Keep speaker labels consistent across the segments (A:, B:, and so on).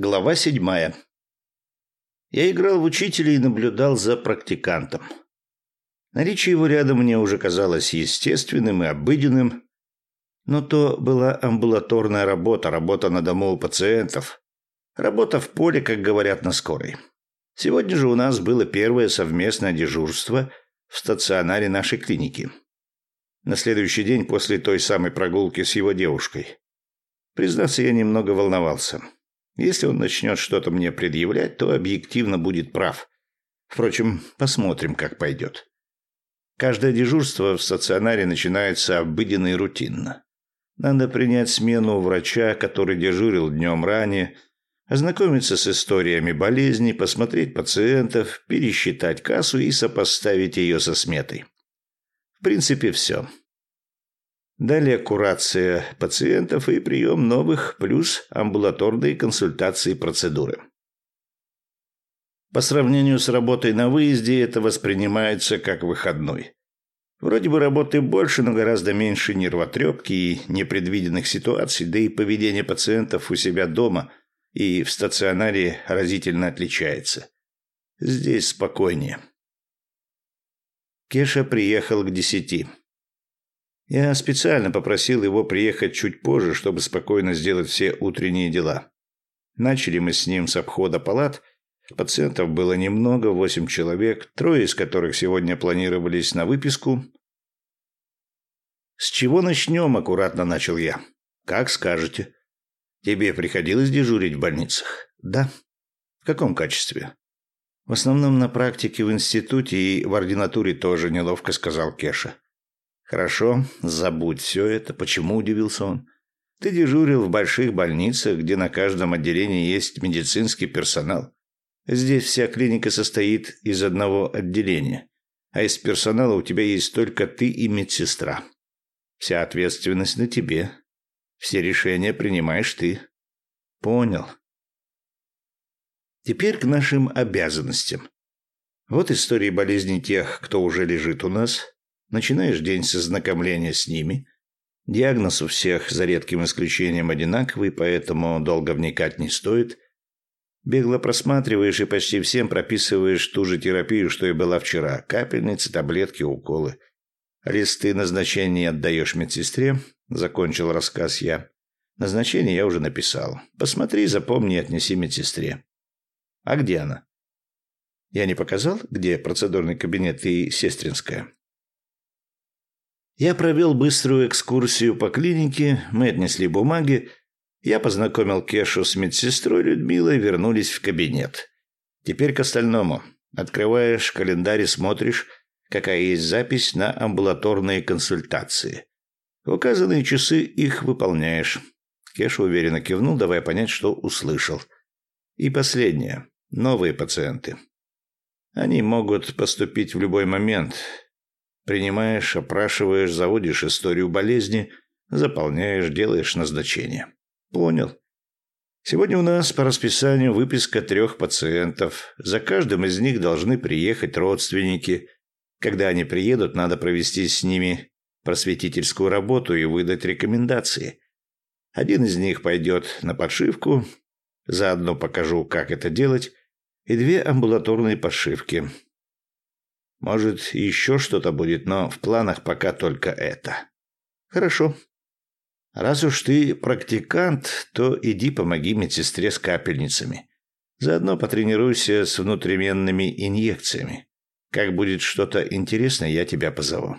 A: Глава седьмая. Я играл в учителя и наблюдал за практикантом. Наличие его рядом мне уже казалось естественным и обыденным, но то была амбулаторная работа, работа на дому у пациентов, работа в поле, как говорят на скорой. Сегодня же у нас было первое совместное дежурство в стационаре нашей клиники. На следующий день после той самой прогулки с его девушкой. Признаться, я немного волновался. Если он начнет что-то мне предъявлять, то объективно будет прав. Впрочем, посмотрим, как пойдет. Каждое дежурство в стационаре начинается обыденно и рутинно. Надо принять смену врача, который дежурил днем ранее, ознакомиться с историями болезни, посмотреть пациентов, пересчитать кассу и сопоставить ее со сметой. В принципе, все. Далее курация пациентов и прием новых, плюс амбулаторные консультации и процедуры. По сравнению с работой на выезде это воспринимается как выходной. Вроде бы работы больше, но гораздо меньше нервотрепки и непредвиденных ситуаций, да и поведение пациентов у себя дома и в стационаре разительно отличается. Здесь спокойнее. Кеша приехал к десяти. Я специально попросил его приехать чуть позже, чтобы спокойно сделать все утренние дела. Начали мы с ним с обхода палат. Пациентов было немного, восемь человек, трое из которых сегодня планировались на выписку. «С чего начнем?» – аккуратно начал я. «Как скажете». «Тебе приходилось дежурить в больницах?» «Да». «В каком качестве?» «В основном на практике в институте и в ординатуре тоже неловко», – сказал Кеша. «Хорошо, забудь все это. Почему?» – удивился он. «Ты дежурил в больших больницах, где на каждом отделении есть медицинский персонал. Здесь вся клиника состоит из одного отделения, а из персонала у тебя есть только ты и медсестра. Вся ответственность на тебе. Все решения принимаешь ты». «Понял». Теперь к нашим обязанностям. Вот истории болезней тех, кто уже лежит у нас – Начинаешь день с ознакомления с ними. Диагноз у всех, за редким исключением, одинаковый, поэтому долго вникать не стоит. Бегло просматриваешь и почти всем прописываешь ту же терапию, что и была вчера. Капельницы, таблетки, уколы. Листы назначений отдаешь медсестре. Закончил рассказ я. Назначение я уже написал. Посмотри, запомни и отнеси медсестре. А где она? Я не показал, где процедурный кабинет и сестринская? Я провел быструю экскурсию по клинике, мы отнесли бумаги, я познакомил Кешу с медсестрой Людмилой, вернулись в кабинет. Теперь к остальному. Открываешь календарь и смотришь, какая есть запись на амбулаторные консультации. В указанные часы их выполняешь. Кеша уверенно кивнул, давая понять, что услышал. И последнее. Новые пациенты. Они могут поступить в любой момент. Принимаешь, опрашиваешь, заводишь историю болезни, заполняешь, делаешь назначение. Понял. Сегодня у нас по расписанию выписка трех пациентов. За каждым из них должны приехать родственники. Когда они приедут, надо провести с ними просветительскую работу и выдать рекомендации. Один из них пойдет на подшивку, заодно покажу, как это делать, и две амбулаторные подшивки – может, еще что-то будет, но в планах пока только это. Хорошо. Раз уж ты практикант, то иди помоги медсестре с капельницами. Заодно потренируйся с внутривенными инъекциями. Как будет что-то интересное, я тебя позову.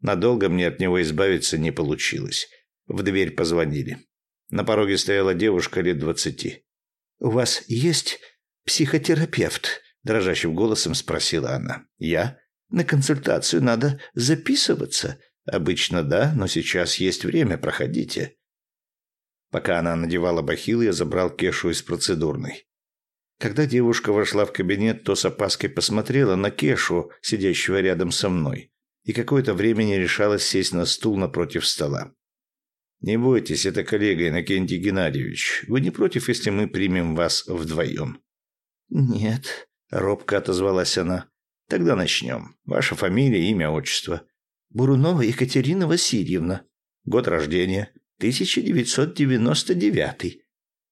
A: Надолго мне от него избавиться не получилось. В дверь позвонили. На пороге стояла девушка лет двадцати. «У вас есть психотерапевт?» Дрожащим голосом спросила она. Я? На консультацию надо записываться. Обычно да, но сейчас есть время, проходите. Пока она надевала бахилы, я забрал Кешу из процедурной. Когда девушка вошла в кабинет, то с опаской посмотрела на Кешу, сидящего рядом со мной, и какое-то время не решалась сесть на стул напротив стола. «Не бойтесь, это коллега Иннокентий Геннадьевич. Вы не против, если мы примем вас вдвоем?» «Нет», Робко отозвалась она. Тогда начнем. Ваша фамилия, имя, отчество. Бурунова Екатерина Васильевна. Год рождения. 1999.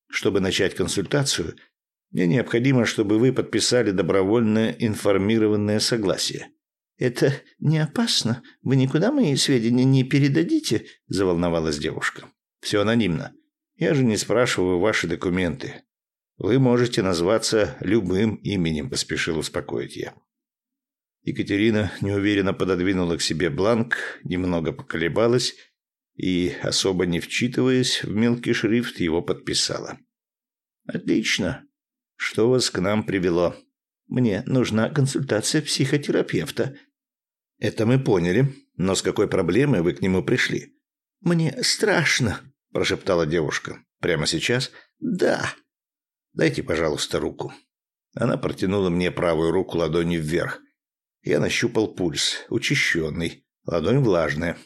A: Чтобы начать консультацию, мне необходимо, чтобы вы подписали добровольное информированное согласие.
B: Это не опасно? Вы никуда мои сведения не передадите? заволновалась девушка.
A: Все анонимно. Я же не спрашиваю ваши документы. Вы можете назваться любым именем, поспешил успокоить я. Екатерина неуверенно пододвинула к себе бланк, немного поколебалась и, особо не вчитываясь в мелкий шрифт, его подписала.
B: «Отлично.
A: Что вас к нам привело?»
B: «Мне нужна консультация психотерапевта».
A: «Это мы поняли. Но с какой проблемой вы к нему пришли?»
B: «Мне страшно», – прошептала девушка.
A: «Прямо сейчас?»
B: «Да».
A: «Дайте, пожалуйста, руку». Она протянула мне правую руку ладонью вверх. Я нащупал пульс, учащенный, ладонь влажная.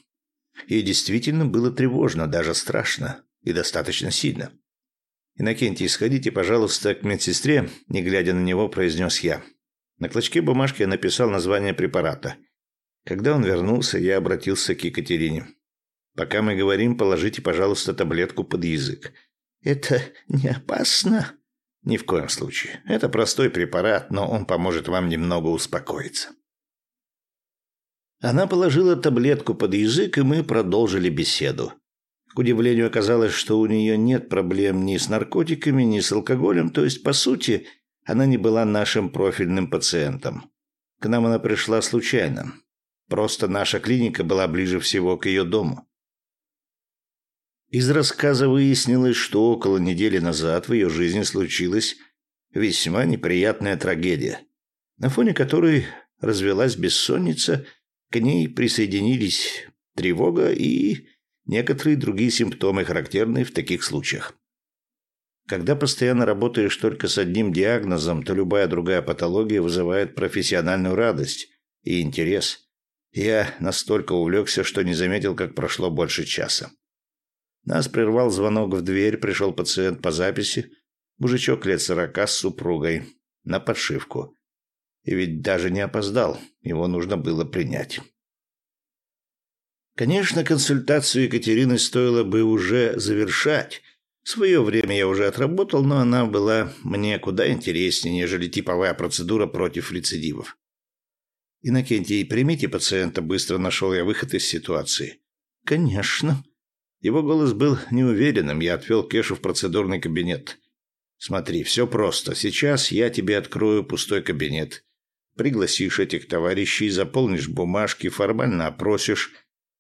A: И действительно было тревожно, даже страшно, и достаточно сильно. «Иннокентий, сходите, пожалуйста, к медсестре», – не глядя на него, произнес я. На клочке бумажки я написал название препарата. Когда он вернулся, я обратился к Екатерине. «Пока мы говорим, положите, пожалуйста, таблетку под язык».
B: «Это не опасно?»
A: «Ни в коем случае. Это простой препарат, но он поможет вам немного успокоиться». Она положила таблетку под язык, и мы продолжили беседу. К удивлению оказалось, что у нее нет проблем ни с наркотиками, ни с алкоголем, то есть, по сути, она не была нашим профильным пациентом. К нам она пришла случайно. Просто наша клиника была ближе всего к ее дому. Из рассказа выяснилось, что около недели назад в ее жизни случилась весьма неприятная трагедия, на фоне которой развелась бессонница к ней присоединились тревога и некоторые другие симптомы, характерные в таких случаях. Когда постоянно работаешь только с одним диагнозом, то любая другая патология вызывает профессиональную радость и интерес. Я настолько увлекся, что не заметил, как прошло больше часа. Нас прервал звонок в дверь, пришел пациент по записи, мужичок лет сорока с супругой, на подшивку. И ведь даже не опоздал, его нужно было принять. Конечно, консультацию Екатерины стоило бы уже завершать. Свое время я уже отработал, но она была мне куда интереснее, нежели типовая процедура против рецидивов. «Иннокентий, примите пациента», — быстро нашел я выход из ситуации.
B: «Конечно».
A: Его голос был неуверенным, я отвел Кешу в процедурный кабинет. «Смотри, все просто. Сейчас я тебе открою пустой кабинет. Пригласишь этих товарищей, заполнишь бумажки, формально опросишь,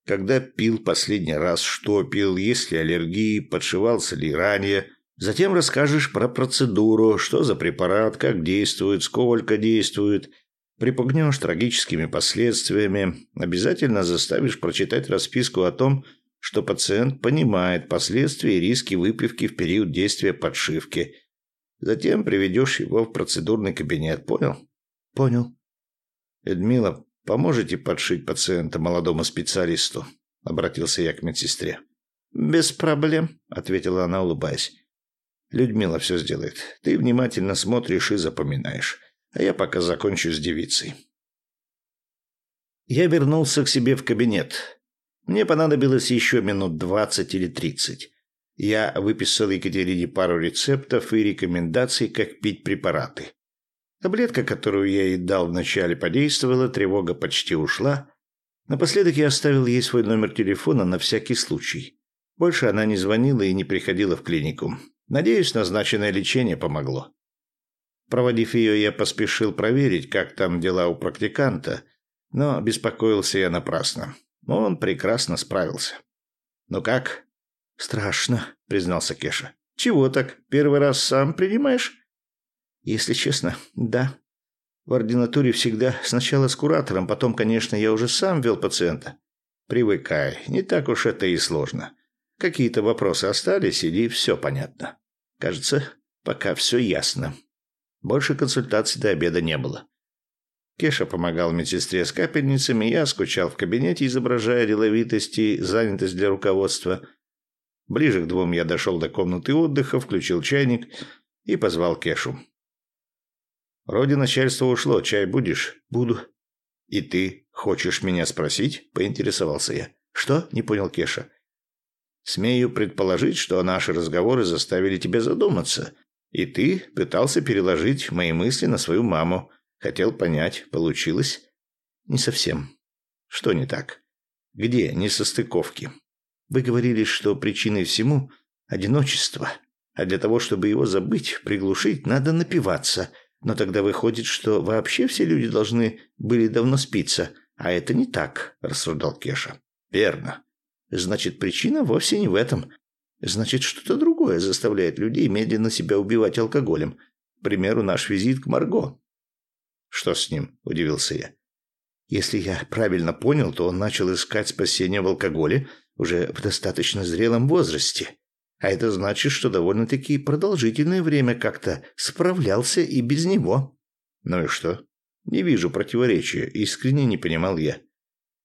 A: когда пил последний раз, что пил, есть ли аллергии, подшивался ли ранее. Затем расскажешь про процедуру, что за препарат, как действует, сколько действует. Припугнешь трагическими последствиями. Обязательно заставишь прочитать расписку о том, что пациент понимает последствия и риски выпивки в период действия подшивки. Затем приведешь его в процедурный кабинет, понял?
B: Понял.
A: Эдмила, поможете подшить пациента молодому специалисту? Обратился я к медсестре.
B: Без проблем, ответила она, улыбаясь.
A: Людмила все сделает. Ты внимательно смотришь и запоминаешь. А я пока закончу с девицей. Я вернулся к себе в кабинет. Мне понадобилось еще минут двадцать или тридцать. Я выписал Екатерине пару рецептов и рекомендаций, как пить препараты. Таблетка, которую я ей дал вначале, подействовала, тревога почти ушла. Напоследок я оставил ей свой номер телефона на всякий случай. Больше она не звонила и не приходила в клинику. Надеюсь, назначенное лечение помогло. Проводив ее, я поспешил проверить, как там дела у практиканта, но беспокоился я напрасно. Он прекрасно справился. «Ну как?»
B: «Страшно», — признался Кеша.
A: «Чего так? Первый раз сам принимаешь?»
B: Если честно, да. В ординатуре всегда сначала с куратором, потом, конечно, я уже сам вел пациента.
A: Привыкай, не так уж это и сложно. Какие-то вопросы остались, или все понятно.
B: Кажется, пока все ясно.
A: Больше консультаций до обеда не было. Кеша помогал медсестре с капельницами, я скучал в кабинете, изображая деловитость и занятость для руководства. Ближе к двум я дошел до комнаты отдыха, включил чайник и позвал Кешу. Вроде начальство ушло, чай будешь?
B: Буду.
A: И ты хочешь меня спросить? Поинтересовался я.
B: Что? Не понял Кеша.
A: Смею предположить, что наши разговоры заставили тебя задуматься, и ты пытался переложить мои мысли на свою маму. Хотел понять, получилось?
B: Не совсем.
A: Что не так? Где несостыковки?
B: Вы говорили, что причиной всему – одиночество. А для того, чтобы его забыть, приглушить, надо напиваться. Но тогда выходит, что вообще все люди должны были давно спиться. А это не так, рассуждал Кеша.
A: Верно.
B: Значит, причина вовсе не в этом. Значит, что-то другое заставляет людей медленно себя убивать алкоголем. К примеру, наш визит к Марго.
A: Что с ним? Удивился я.
B: Если я правильно понял, то он начал искать спасения в алкоголе уже в достаточно зрелом возрасте. А это значит, что довольно-таки продолжительное время как-то справлялся и без него.
A: Ну и что? Не вижу противоречия, искренне не понимал я.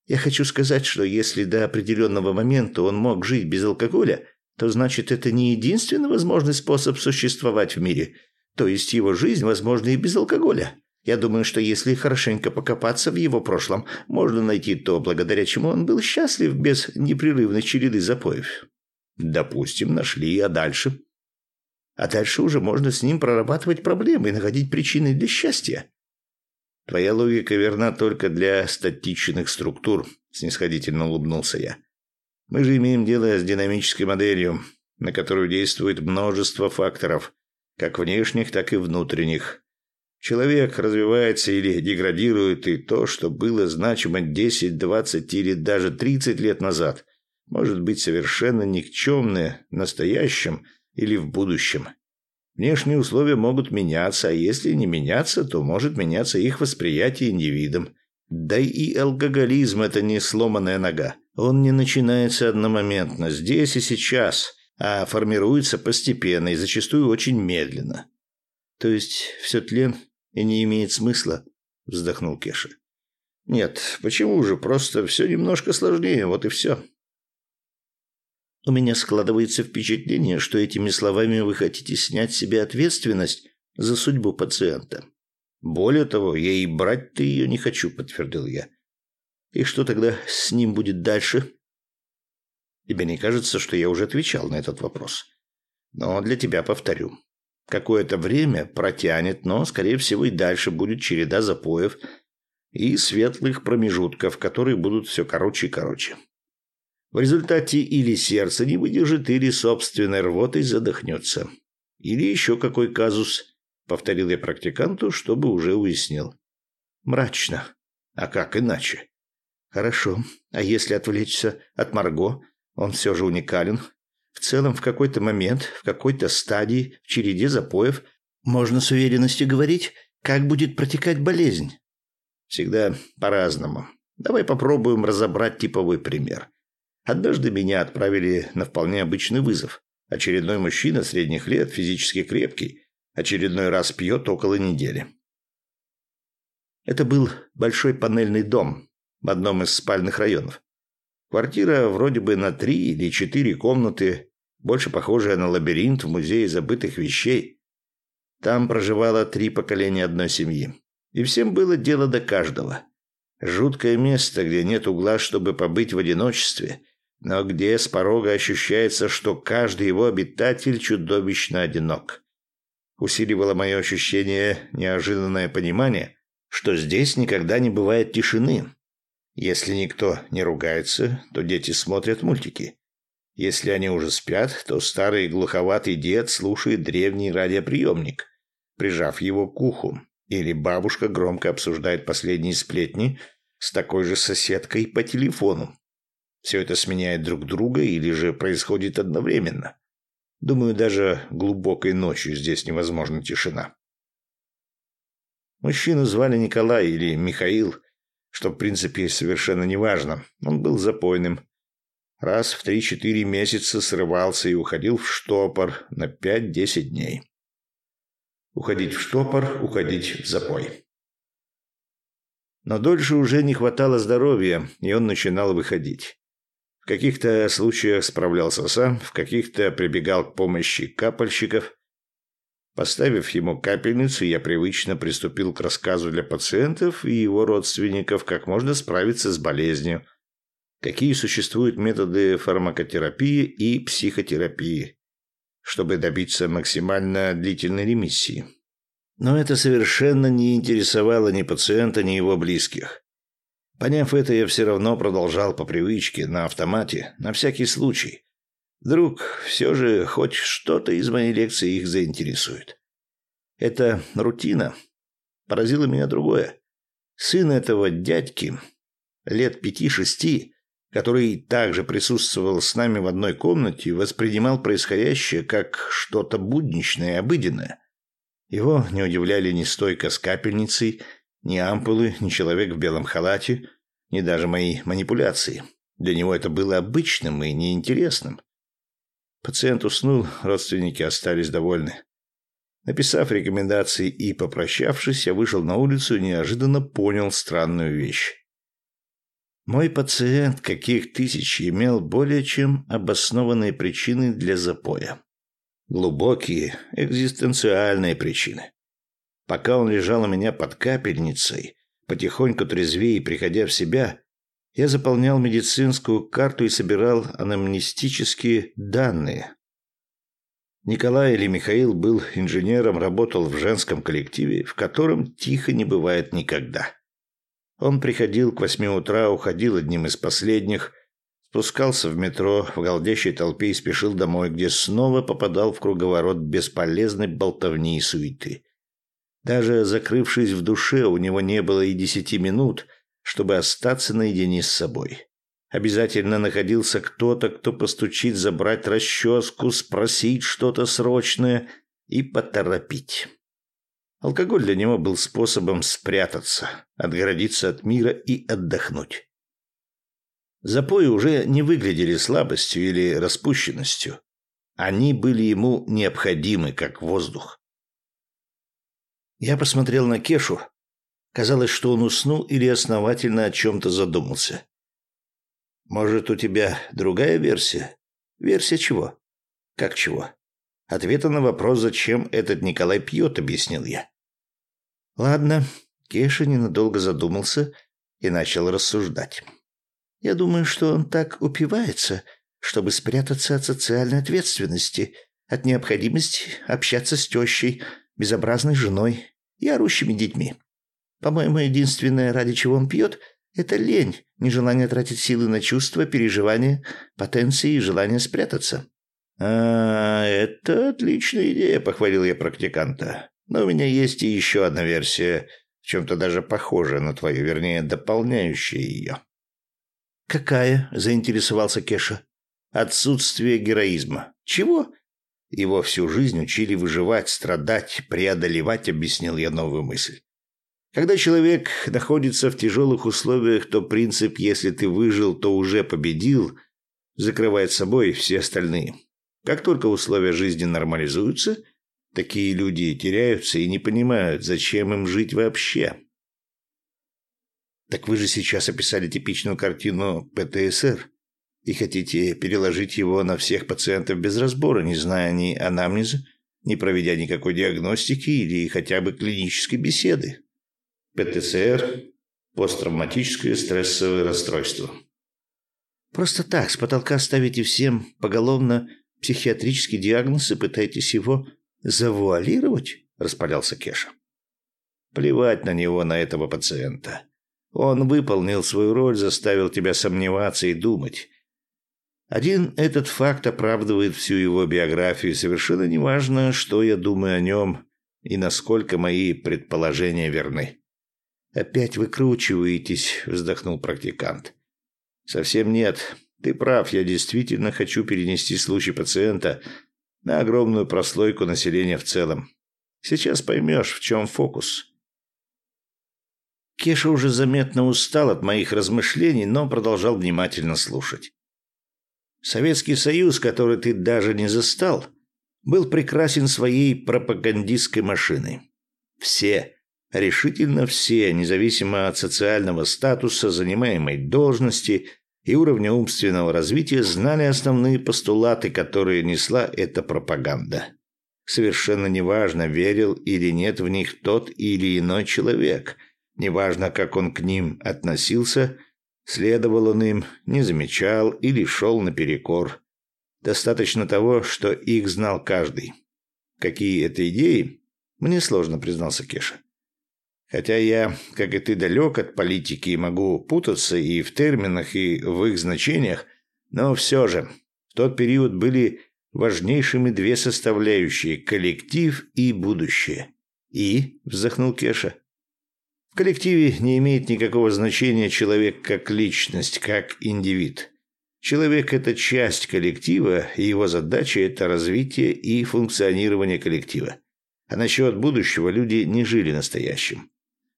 B: Я хочу сказать, что если до определенного момента он мог жить без алкоголя, то значит это не единственный возможный способ существовать в мире. То есть его жизнь возможна и без алкоголя. Я думаю, что если хорошенько покопаться в его прошлом, можно найти то, благодаря чему он был счастлив без непрерывной череды запоев.
A: Допустим, нашли, а дальше?
B: А дальше уже можно с ним прорабатывать проблемы и находить причины для счастья.
A: Твоя логика верна только для статичных структур, снисходительно улыбнулся я. Мы же имеем дело с динамической моделью, на которую действует множество факторов, как внешних, так и внутренних. Человек развивается или деградирует, и то, что было значимо 10, 20 или даже 30 лет назад, может быть совершенно никчемное в настоящем или в будущем. Внешние условия могут меняться, а если не меняться, то может меняться их восприятие индивидом. Да и алкоголизм – это не сломанная нога. Он не начинается одномоментно, здесь и сейчас, а формируется постепенно и зачастую очень медленно.
B: То есть все тлен и не имеет смысла?» – вздохнул Кеша.
A: «Нет, почему же? Просто все немножко сложнее, вот и все».
B: «У меня складывается впечатление, что этими словами вы хотите снять с себя ответственность за судьбу пациента».
A: «Более того, я и брать-то ее не хочу», – подтвердил я.
B: «И что тогда с ним будет дальше?»
A: «Тебе не кажется, что я уже отвечал на этот вопрос?» «Но для тебя повторю. Какое-то время протянет, но, скорее всего, и дальше будет череда запоев и светлых промежутков, которые будут все короче и короче. В результате или сердце не выдержит, или собственной рвотой задохнется. Или еще какой казус, повторил я практиканту, чтобы уже уяснил.
B: Мрачно.
A: А как иначе?
B: Хорошо. А если отвлечься от Марго, он все же уникален, в целом, в какой-то момент, в какой-то стадии, в череде запоев, можно с уверенностью говорить, как будет протекать болезнь.
A: Всегда по-разному. Давай попробуем разобрать типовой пример. Однажды меня отправили на вполне обычный вызов. Очередной мужчина средних лет, физически крепкий, очередной раз пьет около недели. Это был большой панельный дом в одном из спальных районов. Квартира вроде бы на три или четыре комнаты, больше похожая на лабиринт в музее забытых вещей. Там проживало три поколения одной семьи. И всем было дело до каждого. Жуткое место, где нет угла, чтобы побыть в одиночестве, но где с порога ощущается, что каждый его обитатель чудовищно одинок. Усиливало мое ощущение неожиданное понимание, что здесь никогда не бывает тишины, если никто не ругается, то дети смотрят мультики. Если они уже спят, то старый глуховатый дед слушает древний радиоприемник, прижав его к уху, или бабушка громко обсуждает последние сплетни с такой же соседкой по телефону. Все это сменяет друг друга или же происходит одновременно. Думаю, даже глубокой ночью здесь невозможна тишина. Мужчину звали Николай или Михаил – что в принципе совершенно неважно. Он был запойным. Раз в три-четыре месяца срывался и уходил в штопор на пять-десять дней. Уходить в штопор, уходить в запой. Но дольше уже не хватало здоровья, и он начинал выходить. В каких-то случаях справлялся сам, в каких-то прибегал к помощи капельщиков, Поставив ему капельницу, я привычно приступил к рассказу для пациентов и его родственников, как можно справиться с болезнью. какие существуют методы фармакотерапии и психотерапии, чтобы добиться максимально длительной ремиссии. Но это совершенно не интересовало ни пациента, ни его близких. Поняв это, я все равно продолжал по привычке, на автомате, на всякий случай. Вдруг все же хоть что-то из моей лекции их заинтересует. Это рутина. Поразило меня другое. Сын этого дядьки, лет пяти-шести, который также присутствовал с нами в одной комнате, воспринимал происходящее как что-то будничное и обыденное. Его не удивляли ни стойка с капельницей, ни ампулы, ни человек в белом халате, ни даже мои манипуляции. Для него это было обычным и неинтересным. Пациент уснул, родственники остались довольны. Написав рекомендации и попрощавшись, я вышел на улицу и неожиданно понял странную вещь. Мой пациент, каких тысяч, имел более чем обоснованные причины для запоя глубокие экзистенциальные причины. Пока он лежал у меня под капельницей, потихоньку трезвее и приходя в себя, я заполнял медицинскую карту и собирал анамнестические данные. Николай или Михаил был инженером, работал в женском коллективе, в котором тихо не бывает никогда. Он приходил к восьми утра, уходил одним из последних, Спускался в метро в голдящей толпе и спешил домой, где снова попадал в круговорот бесполезной болтовни и суеты. Даже закрывшись в душе, у него не было и десяти минут, чтобы остаться наедине с собой. Обязательно находился кто-то, кто постучит, забрать расческу, спросить что-то срочное и поторопить. Алкоголь для него был способом спрятаться, отгородиться от мира и отдохнуть. Запои уже не выглядели слабостью или распущенностью. Они были ему необходимы, как воздух. Я посмотрел на Кешу. Казалось, что он уснул или основательно о чем-то задумался. «Может, у тебя другая версия?» «Версия чего?» «Как чего?» Ответа на вопрос, зачем этот Николай пьет, объяснил я. Ладно, Кеша ненадолго задумался и начал рассуждать. Я думаю, что он так упивается, чтобы спрятаться от социальной ответственности, от необходимости общаться с тещей, безобразной женой и орущими детьми. По-моему, единственное, ради чего он пьет, это лень, нежелание тратить силы на чувства, переживания, потенции и желание спрятаться. «А, это отличная идея», — похвалил я практиканта. «Но у меня есть и еще одна версия, в чем-то даже похожая на твою, вернее, дополняющая ее». «Какая?» – заинтересовался Кеша. «Отсутствие героизма». «Чего?» Его всю жизнь учили выживать, страдать, преодолевать, объяснил я новую мысль. Когда человек находится в тяжелых условиях, то принцип «если ты выжил, то уже победил» закрывает собой все остальные. Как только условия жизни нормализуются, такие люди теряются и не понимают, зачем им жить вообще. Так вы же сейчас описали типичную картину ПТСР и хотите переложить его на всех пациентов без разбора, не зная ни анамнеза, не проведя никакой диагностики или хотя бы клинической беседы. ПТСР – посттравматическое стрессовое расстройство. Просто так, с потолка ставите всем поголовно психиатрический диагноз и пытаетесь его завуалировать? Распалялся Кеша. Плевать на него, на этого пациента. Он выполнил свою роль, заставил тебя сомневаться и думать. Один этот факт оправдывает всю его биографию, совершенно неважно, что я думаю о нем и насколько мои предположения верны. «Опять выкручиваетесь», — вздохнул практикант. «Совсем нет. Ты прав, я действительно хочу перенести случай пациента на огромную прослойку населения в целом. Сейчас поймешь, в чем фокус». Кеша уже заметно устал от моих размышлений, но продолжал внимательно слушать. Советский Союз, который ты даже не застал, был прекрасен своей пропагандистской машиной. Все, решительно все, независимо от социального статуса, занимаемой должности и уровня умственного развития, знали основные постулаты, которые несла эта пропаганда. Совершенно неважно, верил или нет в них тот или иной человек – Неважно, как он к ним относился, Следовал он им, не замечал или шел наперекор. Достаточно того, что их знал каждый. Какие это идеи, мне сложно, признался Кеша. Хотя я, как и ты, далек от политики и могу путаться и в терминах, и в их значениях, но все же в тот период были важнейшими две составляющие – коллектив и будущее. «И?» – вздохнул Кеша. В коллективе не имеет никакого значения человек как личность, как индивид. Человек – это часть коллектива, и его задача – это развитие и функционирование коллектива. А насчет будущего люди не жили настоящим.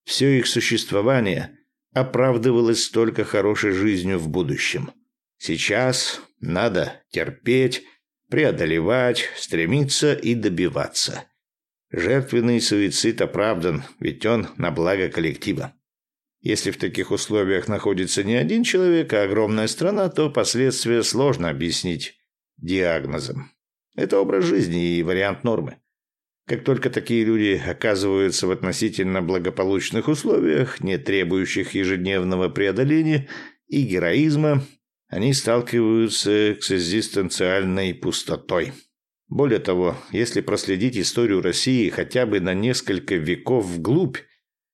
A: Все их существование оправдывалось только хорошей жизнью в будущем. Сейчас надо терпеть, преодолевать, стремиться и добиваться. Жертвенный суицид оправдан, ведь он на благо коллектива. Если в таких условиях находится не один человек, а огромная страна, то последствия сложно объяснить диагнозом. Это образ жизни и вариант нормы. Как только такие люди оказываются в относительно благополучных условиях, не требующих ежедневного преодоления и героизма, они сталкиваются с экзистенциальной пустотой. Более того, если проследить историю России хотя бы на несколько веков вглубь,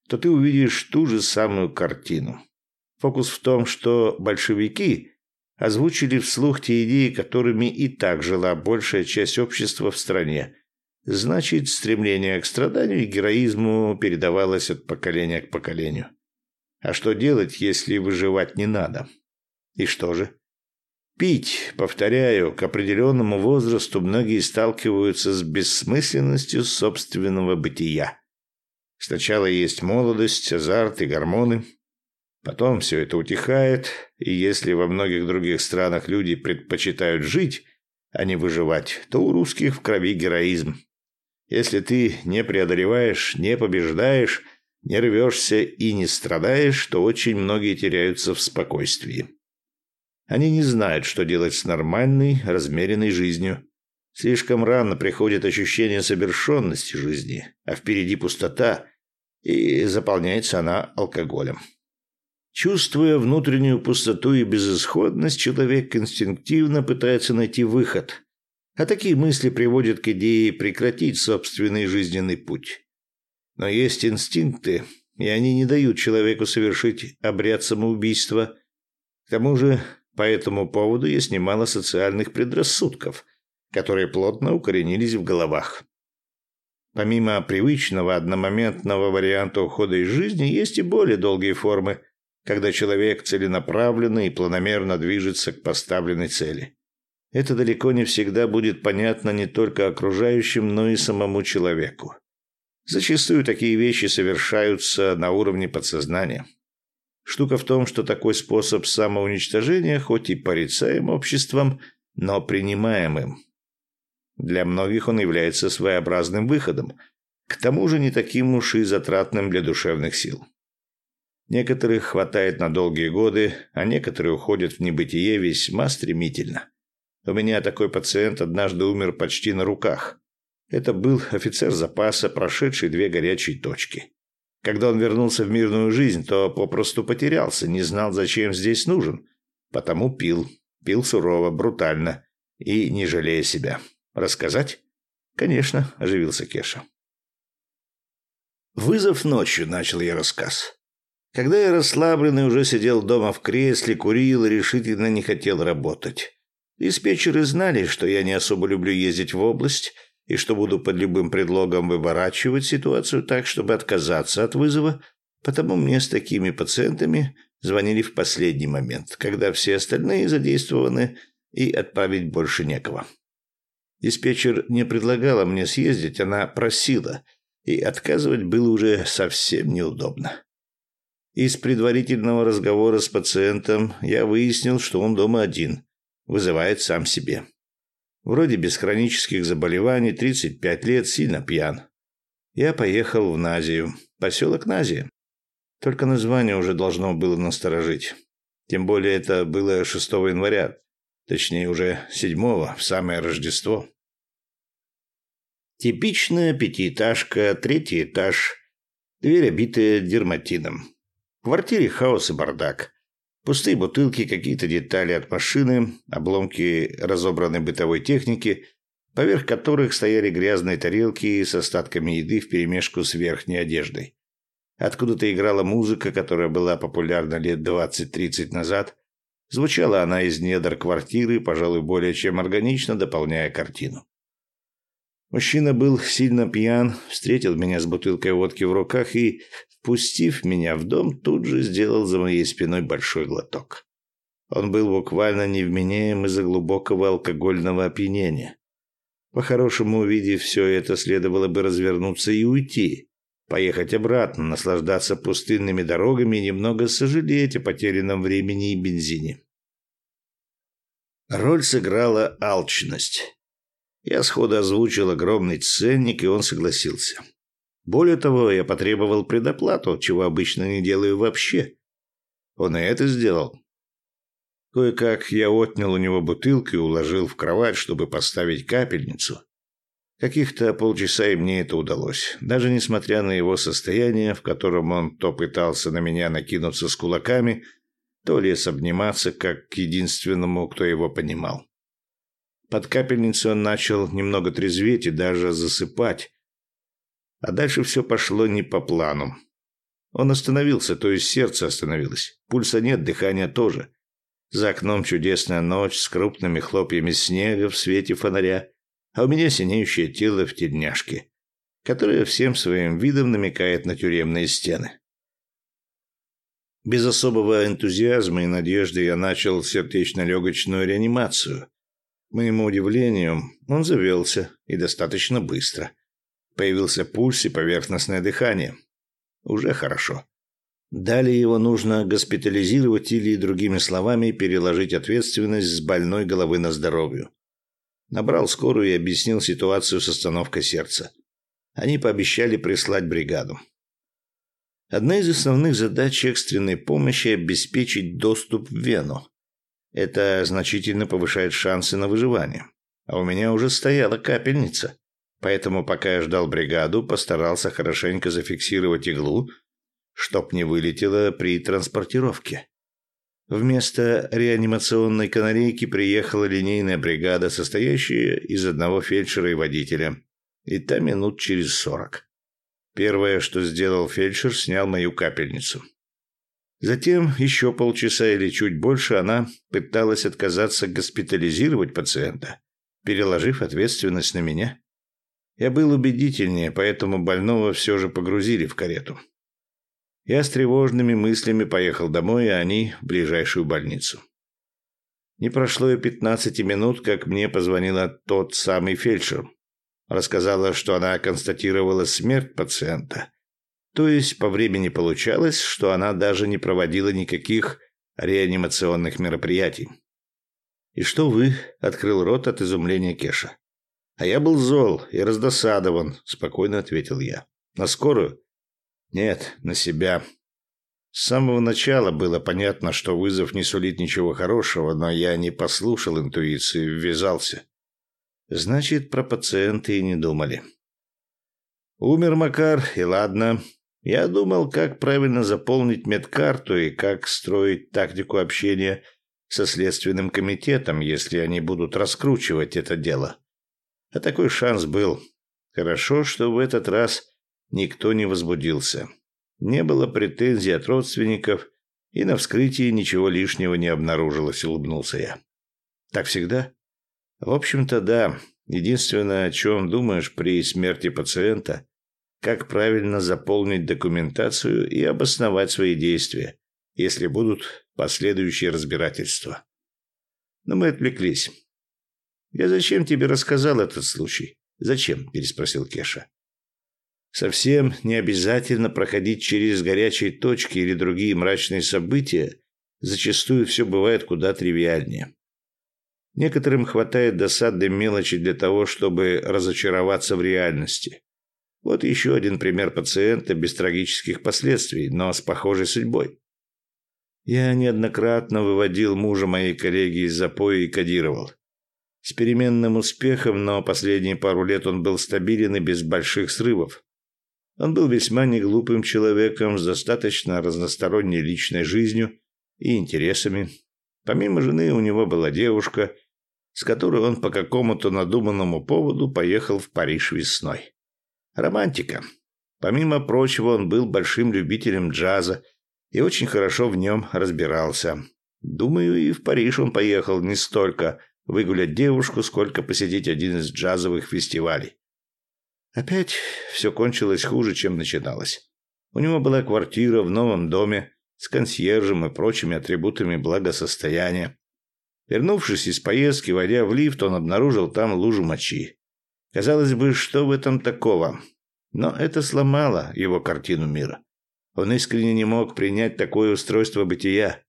A: то ты увидишь ту же самую картину. Фокус в том, что большевики озвучили вслух те идеи, которыми и так жила большая часть общества в стране. Значит, стремление к страданию и героизму передавалось от поколения к поколению. А что делать, если выживать не надо? И что же? Пить, повторяю, к определенному возрасту многие сталкиваются с бессмысленностью собственного бытия. Сначала есть молодость, азарт и гормоны. Потом все это утихает, и если во многих других странах люди предпочитают жить, а не выживать, то у русских в крови героизм. Если ты не преодолеваешь, не побеждаешь, не рвешься и не страдаешь, то очень многие теряются в спокойствии. Они не знают, что делать с нормальной, размеренной жизнью. Слишком рано приходит ощущение совершенности жизни, а впереди пустота, и заполняется она алкоголем. Чувствуя внутреннюю пустоту и безысходность, человек инстинктивно пытается найти выход. А такие мысли приводят к идее прекратить собственный жизненный путь. Но есть инстинкты, и они не дают человеку совершить обряд самоубийства. К тому же по этому поводу есть немало социальных предрассудков, которые плотно укоренились в головах. Помимо привычного одномоментного варианта ухода из жизни, есть и более долгие формы, когда человек целенаправленно и планомерно движется к поставленной цели. Это далеко не всегда будет понятно не только окружающим, но и самому человеку. Зачастую такие вещи совершаются на уровне подсознания. Штука в том, что такой способ самоуничтожения, хоть и порицаем обществом, но принимаемым. Для многих он является своеобразным выходом, к тому же не таким уж и затратным для душевных сил. Некоторых хватает на долгие годы, а некоторые уходят в небытие весьма стремительно. У меня такой пациент однажды умер почти на руках. Это был офицер запаса, прошедший две горячие точки. Когда он вернулся в мирную жизнь, то попросту потерялся, не знал, зачем здесь нужен. Потому пил. Пил сурово, брутально и не жалея себя. Рассказать? Конечно, оживился Кеша. Вызов ночью, начал я рассказ. Когда я расслабленный уже сидел дома в кресле, курил и решительно не хотел работать. Диспетчеры знали, что я не особо люблю ездить в область, и что буду под любым предлогом выворачивать ситуацию так, чтобы отказаться от вызова, потому мне с такими пациентами звонили в последний момент, когда все остальные задействованы и отправить больше некого. Диспетчер не предлагала мне съездить, она просила, и отказывать было уже совсем неудобно. Из предварительного разговора с пациентом я выяснил, что он дома один, вызывает сам себе. Вроде без хронических заболеваний, 35 лет, сильно пьян. Я поехал в Назию, поселок Назия. Только название уже должно было насторожить. Тем более это было 6 января, точнее уже 7 в самое Рождество. Типичная пятиэтажка, третий этаж, дверь обитая дерматином. В квартире хаос и бардак. Пустые бутылки, какие-то детали от машины, обломки разобранной бытовой техники, поверх которых стояли грязные тарелки с остатками еды вперемешку с верхней одеждой. Откуда-то играла музыка, которая была популярна лет 20-30 назад. Звучала она из недр квартиры, пожалуй, более чем органично, дополняя картину. Мужчина был сильно пьян, встретил меня с бутылкой водки в руках и, впустив меня в дом, тут же сделал за моей спиной большой глоток. Он был буквально невменяем из-за глубокого алкогольного опьянения. По-хорошему, увидев все это, следовало бы развернуться и уйти, поехать обратно, наслаждаться пустынными дорогами и немного сожалеть о потерянном времени и бензине. Роль сыграла алчность. Я сходу озвучил огромный ценник, и он согласился. Более того, я потребовал предоплату, чего обычно не делаю вообще. Он и это сделал. Кое-как я отнял у него бутылку и уложил в кровать, чтобы поставить капельницу. Каких-то полчаса и мне это удалось. Даже несмотря на его состояние, в котором он то пытался на меня накинуться с кулаками, то лез обниматься, как к единственному, кто его понимал. Под капельницей он начал немного трезветь и даже засыпать. А дальше все пошло не по плану. Он остановился, то есть сердце остановилось. Пульса нет, дыхания тоже. За окном чудесная ночь с крупными хлопьями снега в свете фонаря, а у меня синеющее тело в тельняшке, которое всем своим видом намекает на тюремные стены. Без особого энтузиазма и надежды я начал сердечно-легочную реанимацию, моему удивлению, он завелся, и достаточно быстро. Появился пульс и поверхностное дыхание. Уже хорошо. Далее его нужно госпитализировать или, другими словами, переложить ответственность с больной головы на здоровье. Набрал скорую и объяснил ситуацию с остановкой сердца. Они пообещали прислать бригаду. Одна из основных задач экстренной помощи – обеспечить доступ в вену. Это значительно повышает шансы на выживание. А у меня уже стояла капельница. Поэтому, пока я ждал бригаду, постарался хорошенько зафиксировать иглу, чтоб не вылетела при транспортировке. Вместо реанимационной канарейки приехала линейная бригада, состоящая из одного фельдшера и водителя. И та минут через сорок. Первое, что сделал фельдшер, снял мою капельницу. Затем еще полчаса или чуть больше она пыталась отказаться госпитализировать пациента, переложив ответственность на меня. Я был убедительнее, поэтому больного все же погрузили в карету. Я с тревожными мыслями поехал домой, а они в ближайшую больницу. Не прошло и пятнадцати минут, как мне позвонила тот самый фельдшер. Рассказала, что она констатировала смерть пациента то есть по времени получалось, что она даже не проводила никаких реанимационных мероприятий. «И что вы?» – открыл рот от изумления Кеша. «А я был зол и раздосадован», – спокойно ответил я. «На скорую?» «Нет, на себя». С самого начала было понятно, что вызов не сулит ничего хорошего, но я не послушал интуиции, ввязался. Значит, про пациента и не думали. Умер Макар, и ладно. Я думал, как правильно заполнить медкарту и как строить тактику общения со следственным комитетом, если они будут раскручивать это дело. А такой шанс был. Хорошо, что в этот раз никто не возбудился. Не было претензий от родственников, и на вскрытии ничего лишнего не обнаружилось, улыбнулся я. Так всегда? В общем-то, да. Единственное, о чем думаешь при смерти пациента, как правильно заполнить документацию и обосновать свои действия, если будут последующие разбирательства. Но мы отвлеклись. «Я зачем тебе рассказал этот случай?» «Зачем?» – переспросил Кеша. «Совсем не обязательно проходить через горячие точки или другие мрачные события. Зачастую все бывает куда тривиальнее. Некоторым хватает досадной мелочи для того, чтобы разочароваться в реальности. Вот еще один пример пациента без трагических последствий, но с похожей судьбой. Я неоднократно выводил мужа моей коллеги из запоя и кодировал. С переменным успехом, но последние пару лет он был стабилен и без больших срывов. Он был весьма неглупым человеком с достаточно разносторонней личной жизнью, и интересами. Помимо жены у него была девушка, с которой он по какому-то надуманному поводу поехал в Париж весной. Романтика. Помимо прочего, он был большим любителем джаза и очень хорошо в нем разбирался. Думаю, и в Париж он поехал не столько выгулять девушку, сколько посетить один из джазовых фестивалей. Опять все кончилось хуже, чем начиналось. У него была квартира в новом доме с консьержем и прочими атрибутами благосостояния. Вернувшись из поездки, войдя в лифт, он обнаружил там лужу мочи. Казалось бы, что в этом такого? Но это сломало его картину мира. Он искренне не мог принять такое устройство бытия.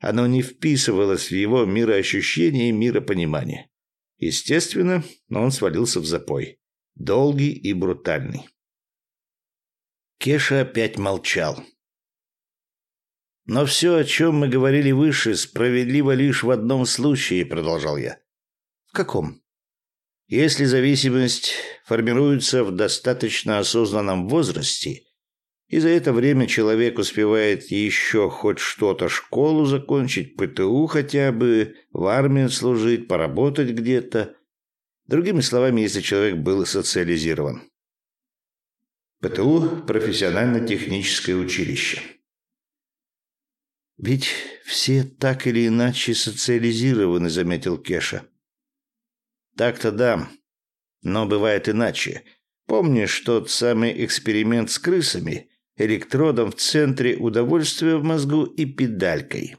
A: Оно не вписывалось в его мироощущение и миропонимание. Естественно, но он свалился в запой. Долгий и брутальный. Кеша опять молчал. «Но все, о чем мы говорили выше, справедливо лишь в одном случае», — продолжал я. «В каком?» «Если зависимость формируется в достаточно осознанном возрасте, и за это время человек успевает еще хоть что-то, школу закончить, ПТУ хотя бы, в армии служить, поработать где-то. Другими словами, если человек был социализирован. ПТУ – профессионально-техническое училище. «Ведь все так или иначе социализированы», – заметил Кеша. «Так-то да, но бывает иначе. Помнишь тот самый эксперимент с крысами?» электродом в центре удовольствия в мозгу и педалькой.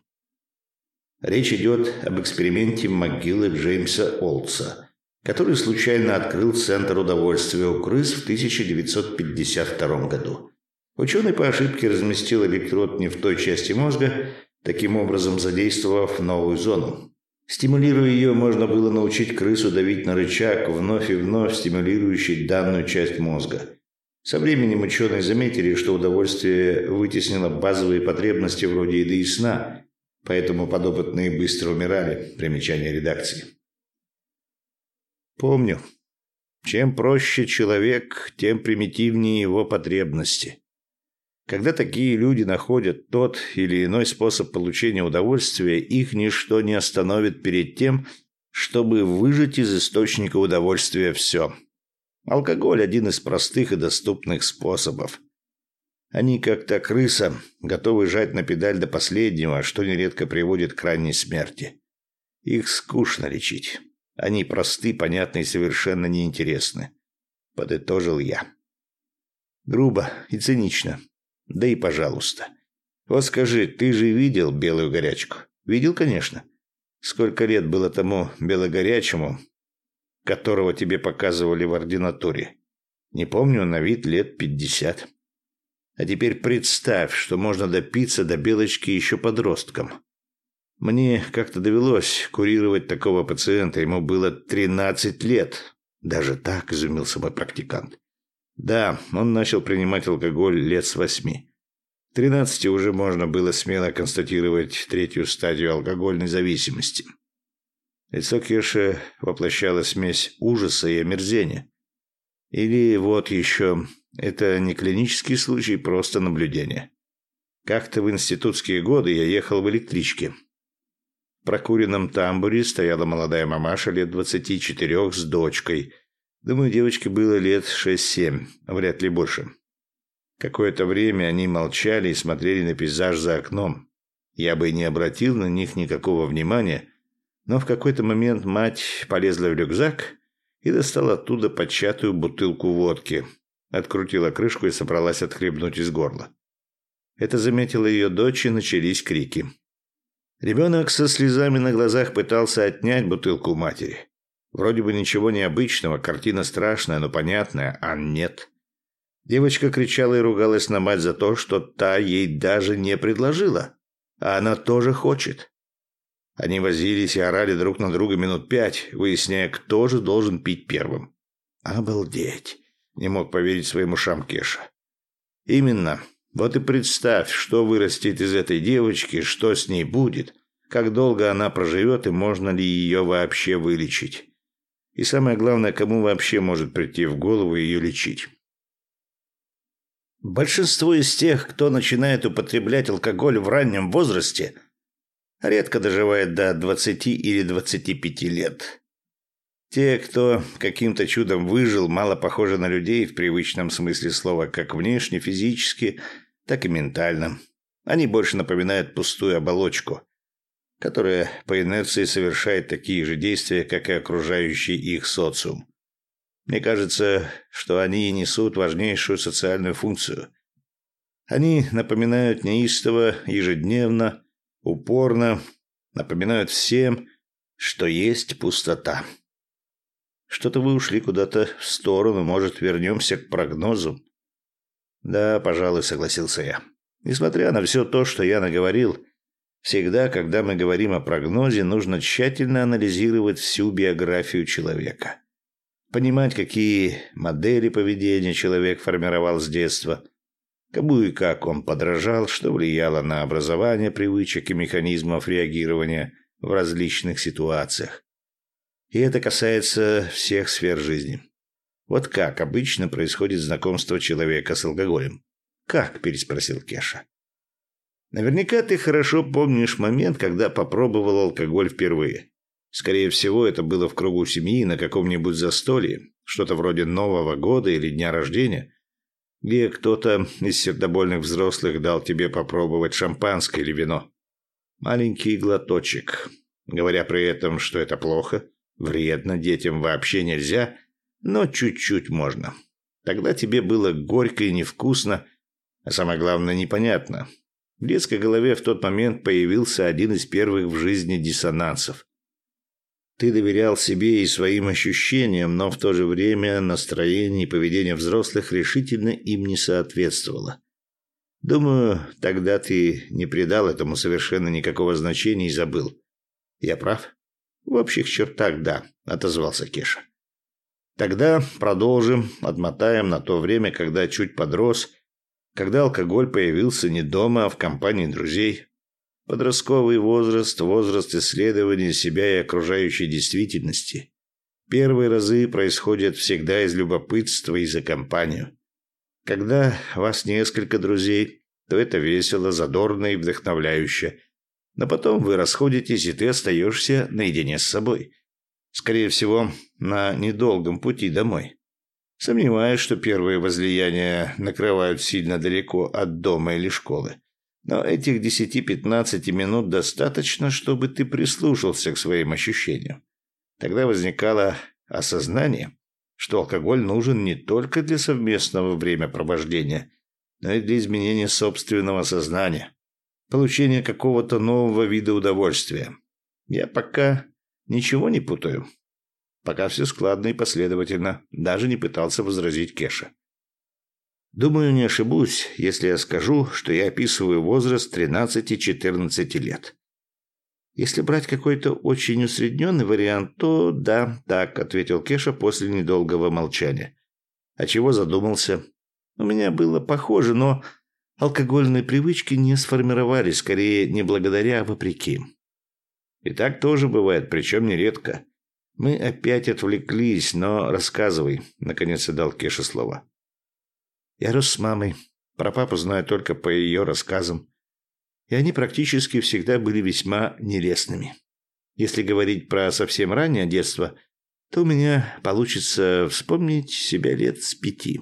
A: Речь идет об эксперименте могилы Джеймса Олдса, который случайно открыл центр удовольствия у крыс в 1952 году. Ученый по ошибке разместил электрод не в той части мозга, таким образом задействовав новую зону. Стимулируя ее, можно было научить крысу давить на рычаг, вновь и вновь стимулирующий данную часть мозга – со временем ученые заметили, что удовольствие вытеснило базовые потребности вроде еды и сна, поэтому подопытные быстро умирали. Примечание редакции. Помню. Чем проще человек, тем примитивнее его потребности. Когда такие люди находят тот или иной способ получения удовольствия, их ничто не остановит перед тем, чтобы выжать из источника удовольствия все. Алкоголь – один из простых и доступных способов. Они, как та крыса, готовы жать на педаль до последнего, что нередко приводит к ранней смерти. Их скучно лечить. Они просты, понятны и совершенно неинтересны. Подытожил я. Грубо и цинично. Да и пожалуйста. Вот скажи, ты же видел белую горячку? Видел, конечно. Сколько лет было тому белогорячему, которого тебе показывали в ординатуре. Не помню, на вид лет пятьдесят. А теперь представь, что можно допиться до белочки еще подростком. Мне как-то довелось курировать такого пациента, ему было тринадцать лет. Даже так, изумился мой практикант. Да, он начал принимать алкоголь лет с восьми. В тринадцати уже можно было смело констатировать третью стадию алкогольной зависимости – Лицо Кирши воплощало смесь ужаса и омерзения. Или вот еще, это не клинический случай, просто наблюдение. Как-то в институтские годы я ехал в электричке. В прокуренном тамбуре стояла молодая мамаша лет двадцати четырех с дочкой. Думаю, девочке было лет шесть-семь, вряд ли больше. Какое-то время они молчали и смотрели на пейзаж за окном. Я бы не обратил на них никакого внимания, но в какой-то момент мать полезла в рюкзак и достала оттуда початую бутылку водки. Открутила крышку и собралась отхлебнуть из горла. Это заметила ее дочь, и начались крики. Ребенок со слезами на глазах пытался отнять бутылку матери. Вроде бы ничего необычного, картина страшная, но понятная, а нет. Девочка кричала и ругалась на мать за то, что та ей даже не предложила. А она тоже хочет. Они возились и орали друг на друга минут пять, выясняя, кто же должен пить первым. «Обалдеть!» — не мог поверить своим ушам Кеша. «Именно. Вот и представь, что вырастет из этой девочки, что с ней будет, как долго она проживет и можно ли ее вообще вылечить. И самое главное, кому вообще может прийти в голову ее лечить». Большинство из тех, кто начинает употреблять алкоголь в раннем возрасте – редко доживает до 20 или 25 лет. Те, кто каким-то чудом выжил, мало похожи на людей в привычном смысле слова, как внешне, физически, так и ментально. Они больше напоминают пустую оболочку, которая по инерции совершает такие же действия, как и окружающий их социум. Мне кажется, что они несут важнейшую социальную функцию. Они напоминают неистово, ежедневно, упорно, напоминают всем, что есть пустота. Что-то вы ушли куда-то в сторону, может, вернемся к прогнозу? Да, пожалуй, согласился я. Несмотря на все то, что я наговорил, всегда, когда мы говорим о прогнозе, нужно тщательно анализировать всю биографию человека. Понимать, какие модели поведения человек формировал с детства, кому и как он подражал, что влияло на образование привычек и механизмов реагирования в различных ситуациях. И это касается всех сфер жизни. Вот как обычно происходит знакомство человека с алкоголем? Как? переспросил Кеша. Наверняка ты хорошо помнишь момент, когда попробовал алкоголь впервые. Скорее всего, это было в кругу семьи на каком-нибудь застолье, что-то вроде Нового года или дня рождения, где кто-то из сердобольных взрослых дал тебе попробовать шампанское или вино. Маленький глоточек, говоря при этом, что это плохо, вредно, детям вообще нельзя – но чуть-чуть можно. Тогда тебе было горько и невкусно, а самое главное непонятно. В детской голове в тот момент появился один из первых в жизни диссонансов. Ты доверял себе и своим ощущениям, но в то же время настроение и поведение взрослых решительно им не соответствовало. Думаю, тогда ты не придал этому совершенно никакого значения и забыл. Я прав? В общих чертах да, отозвался Кеша. Тогда продолжим, отмотаем на то время, когда чуть подрос, когда алкоголь появился не дома, а в компании друзей. Подростковый возраст, возраст исследования себя и окружающей действительности. Первые разы происходят всегда из любопытства и за компанию. Когда вас несколько друзей, то это весело, задорно и вдохновляюще. Но потом вы расходитесь, и ты остаешься наедине с собой. Скорее всего, на недолгом пути домой. Сомневаюсь, что первые возлияния накрывают сильно далеко от дома или школы. Но этих 10-15 минут достаточно, чтобы ты прислушался к своим ощущениям. Тогда возникало осознание, что алкоголь нужен не только для совместного времяпровождения, но и для изменения собственного сознания, получения какого-то нового вида удовольствия. Я пока Ничего не путаю. Пока все складно и последовательно. Даже не пытался возразить Кеша. Думаю, не ошибусь, если я скажу, что я описываю возраст 13-14 лет. Если брать какой-то очень усредненный вариант, то да, так, ответил Кеша после недолгого молчания. А чего задумался? У меня было похоже, но алкогольные привычки не сформировались, скорее не благодаря, а вопреки. И так тоже бывает, причем нередко. Мы опять отвлеклись, но рассказывай, наконец дал Кеша слово. Я рос с мамой. Про папу знаю только по ее рассказам. И они практически всегда были весьма нелестными. Если говорить про совсем раннее детство, то у меня получится вспомнить себя лет с пяти.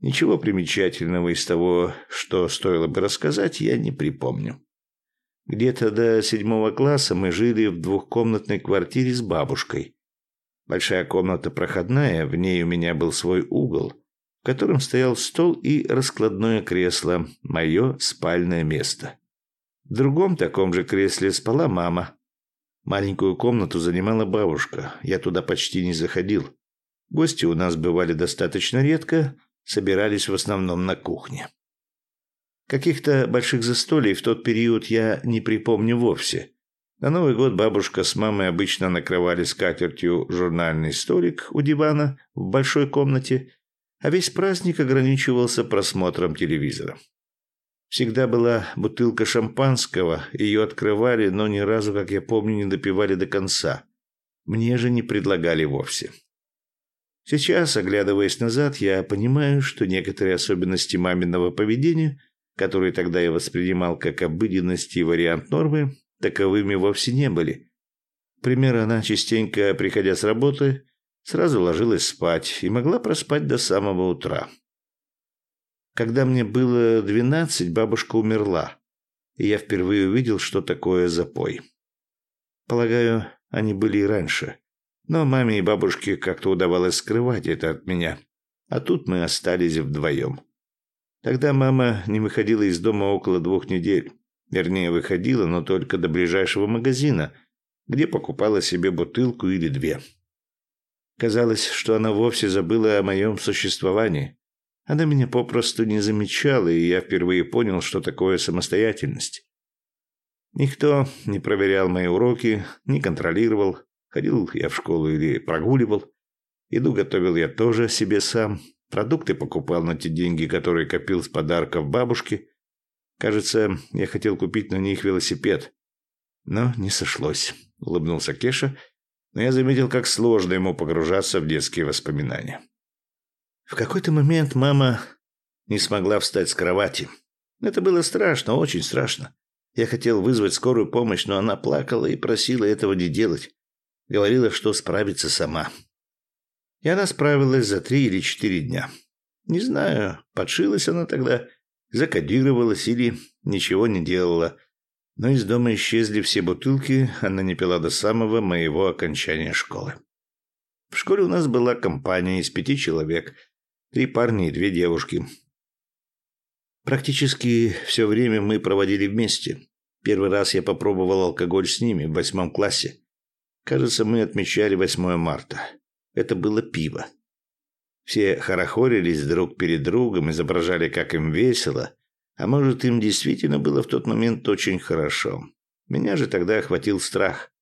A: Ничего примечательного из того, что стоило бы рассказать, я не припомню. Где-то до седьмого класса мы жили в двухкомнатной квартире с бабушкой. Большая комната проходная, в ней у меня был свой угол, в котором стоял стол и раскладное кресло, мое спальное место. В другом таком же кресле спала мама. Маленькую комнату занимала бабушка, я туда почти не заходил. Гости у нас бывали достаточно редко, собирались в основном на кухне. Каких-то больших застолий в тот период я не припомню вовсе. На Новый год бабушка с мамой обычно накрывали скатертью журнальный столик у дивана в большой комнате, а весь праздник ограничивался просмотром телевизора. Всегда была бутылка шампанского, ее открывали, но ни разу, как я помню, не допивали до конца. Мне же не предлагали вовсе. Сейчас, оглядываясь назад, я понимаю, что некоторые особенности маминого поведения – который тогда я воспринимал как обыденность и вариант нормы,
B: таковыми вовсе не были. К примеру, она частенько, приходя с работы, сразу ложилась спать и могла проспать до самого утра. Когда мне было двенадцать, бабушка умерла, и я впервые увидел, что такое запой. Полагаю, они были и раньше, но маме и бабушке как-то удавалось скрывать это от меня, а тут мы остались вдвоем. Тогда мама не выходила из дома около двух недель. Вернее, выходила, но только до ближайшего магазина, где покупала себе бутылку или две. Казалось, что она вовсе забыла о моем существовании. Она меня попросту не замечала, и я впервые понял, что такое самостоятельность. Никто не проверял мои уроки, не контролировал, ходил я в школу или прогуливал. Еду готовил я тоже себе сам, продукты покупал на те деньги, которые копил с подарков бабушке. Кажется, я хотел купить на них велосипед. Но не сошлось, улыбнулся Кеша но я заметил, как сложно ему погружаться в детские воспоминания. В какой-то момент мама не смогла встать с кровати. Это было страшно, очень страшно. Я хотел вызвать скорую помощь, но она плакала и просила этого не делать. Говорила, что справится сама. И она справилась за три или четыре дня. Не знаю, подшилась она тогда, закодировалась или ничего не делала – но из дома исчезли все бутылки, она не пила до самого моего окончания школы. В школе у нас была компания из пяти человек, три парня и две девушки. Практически все время мы проводили вместе. Первый раз я попробовал алкоголь с ними в восьмом классе. Кажется, мы отмечали 8 марта. Это было пиво. Все хорохорились друг перед другом, изображали, как им весело, а может, им действительно было в тот момент очень хорошо. Меня же тогда охватил страх.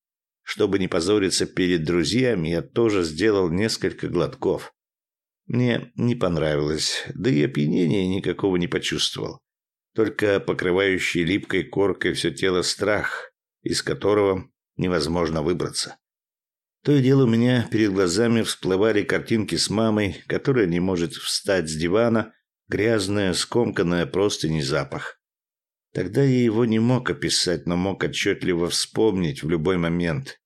B: Чтобы не позориться перед друзьями, я тоже сделал несколько глотков. Мне не понравилось, да и опьянения никакого не почувствовал. Только покрывающий липкой коркой все тело страх, из которого невозможно выбраться. То и дело у меня перед глазами всплывали картинки с мамой, которая не может встать с дивана, Грязная, скомканная простынь и запах. Тогда я его не мог описать, но мог отчетливо вспомнить в любой момент.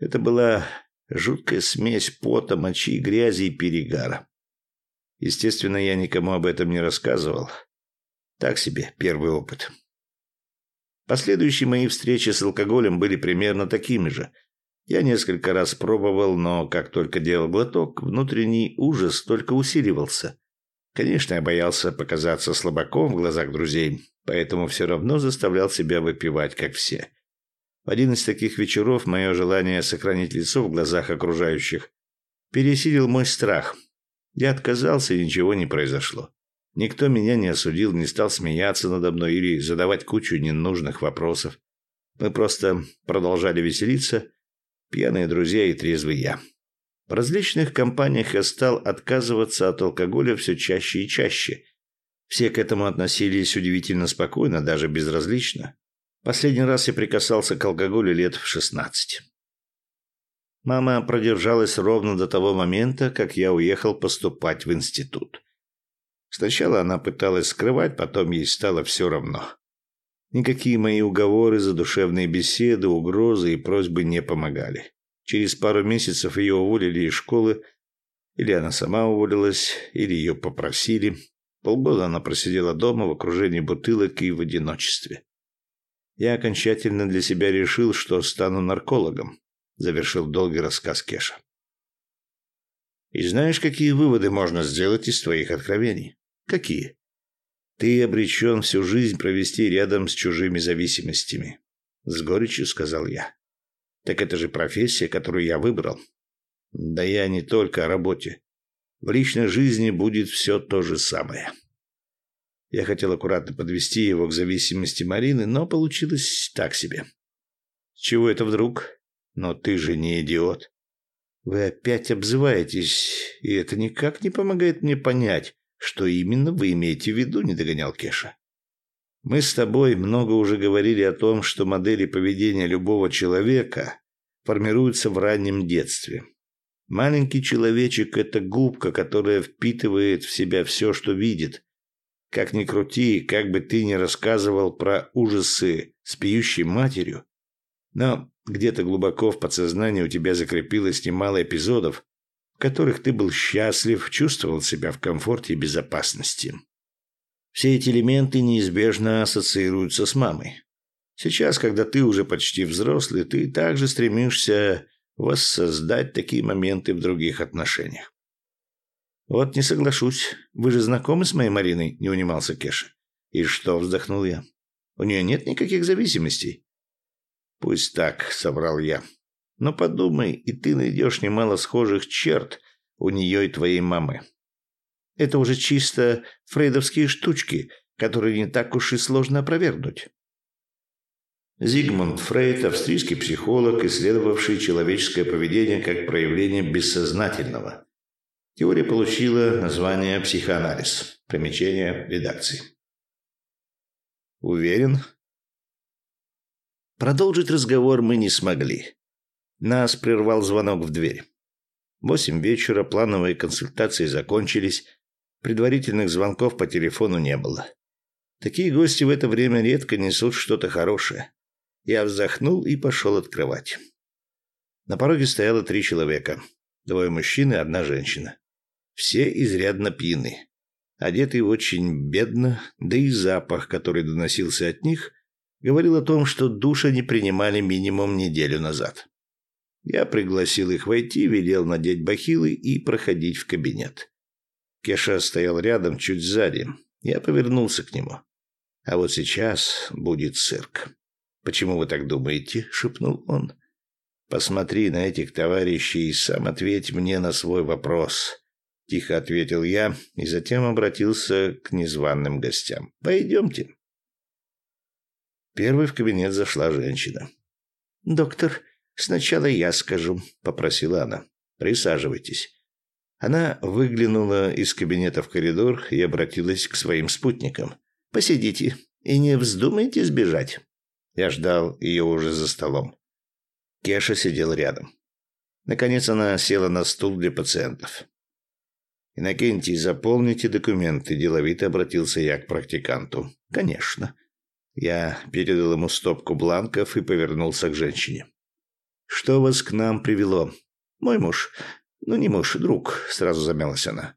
B: Это была жуткая смесь пота, мочи, грязи и перегара. Естественно, я никому об этом не рассказывал. Так себе первый опыт. Последующие мои встречи с алкоголем были примерно такими же. Я несколько раз пробовал, но как только делал глоток, внутренний ужас только усиливался. Конечно, я боялся показаться слабаком в глазах друзей, поэтому все равно заставлял себя выпивать, как все. В один из таких вечеров мое желание сохранить лицо в глазах окружающих пересилил мой страх. Я отказался, и ничего не произошло. Никто меня не осудил, не стал смеяться надо мной или задавать кучу ненужных вопросов. Мы просто продолжали веселиться, пьяные друзья и трезвый я. В различных компаниях я стал отказываться от алкоголя все чаще и чаще. Все к этому относились удивительно спокойно, даже безразлично. Последний раз я прикасался к алкоголю лет в шестнадцать. Мама продержалась ровно до того момента, как я уехал поступать в институт. Сначала она пыталась скрывать, потом ей стало все равно. Никакие мои уговоры, задушевные беседы, угрозы и просьбы не помогали. Через пару месяцев ее уволили из школы, или она сама уволилась, или ее попросили. Полгода она просидела дома в окружении бутылок и в одиночестве. Я окончательно для себя решил, что стану наркологом, завершил долгий рассказ Кеша. И знаешь, какие выводы можно сделать из твоих откровений? Какие? Ты обречен всю жизнь провести рядом с чужими зависимостями, с горечью сказал я. Так это же профессия, которую я выбрал. Да я не только о работе. В личной жизни будет все то же самое. Я хотел аккуратно подвести его к зависимости Марины, но получилось так себе. Чего это вдруг? Но ты же не идиот. Вы опять обзываетесь, и это никак не помогает мне понять, что именно вы имеете в виду, не догонял Кеша. Мы с тобой много уже говорили о том, что модели поведения любого человека формируются в раннем детстве. Маленький человечек – это губка, которая впитывает в себя все, что видит. Как ни крути, как бы ты ни рассказывал про ужасы с пьющей матерью,
A: Но где-то глубоко в подсознании у тебя закрепилось немало эпизодов, которых ты был счастлив, чувствовал себя в комфорте и безопасности. Все эти элементы неизбежно ассоциируются с мамой. Сейчас, когда ты уже почти взрослый, ты также стремишься воссоздать такие моменты в других отношениях. «Вот не соглашусь. Вы же знакомы с моей Мариной?» – не унимался Кеша. «И что?» – вздохнул я. «У нее нет никаких зависимостей». «Пусть так», – соврал я. «Но подумай, и ты найдешь немало схожих черт у нее и твоей мамы. Это уже чисто фрейдовские штучки, которые не так уж и сложно опровергнуть». Зигмунд Фрейд – австрийский психолог, исследовавший человеческое поведение как проявление бессознательного. Теория получила название «психоанализ». Примечание редакции. Уверен? Продолжить разговор мы не смогли. Нас прервал звонок в дверь. Восемь вечера, плановые консультации закончились, предварительных звонков по телефону не было. Такие гости в это время редко несут что-то хорошее. Я вздохнул и пошел открывать. На пороге стояло три человека. Двое мужчин и одна женщина. Все изрядно пьяны. Одетые очень бедно, да и запах, который доносился от них, говорил о том, что душа не принимали минимум неделю назад. Я пригласил их войти, велел надеть бахилы и проходить в кабинет. Кеша стоял рядом, чуть сзади. Я повернулся к нему. А вот сейчас будет цирк. «Почему вы так думаете?» — шепнул он. «Посмотри на этих товарищей и сам ответь мне на свой вопрос», — тихо ответил я и затем обратился к незваным гостям. «Пойдемте». Первой в кабинет зашла женщина. «Доктор, сначала я скажу», — попросила она. «Присаживайтесь». Она выглянула из кабинета в коридор и обратилась к своим спутникам. «Посидите и не вздумайте сбежать». Я ждал ее уже за столом. Кеша сидел рядом. Наконец она села на стул для пациентов. «Иннокентий, заполните документы», – деловито обратился я к практиканту. «Конечно». Я передал ему стопку бланков и повернулся к женщине. «Что вас к нам привело?» «Мой муж. Ну, не муж, друг», – сразу замялась она.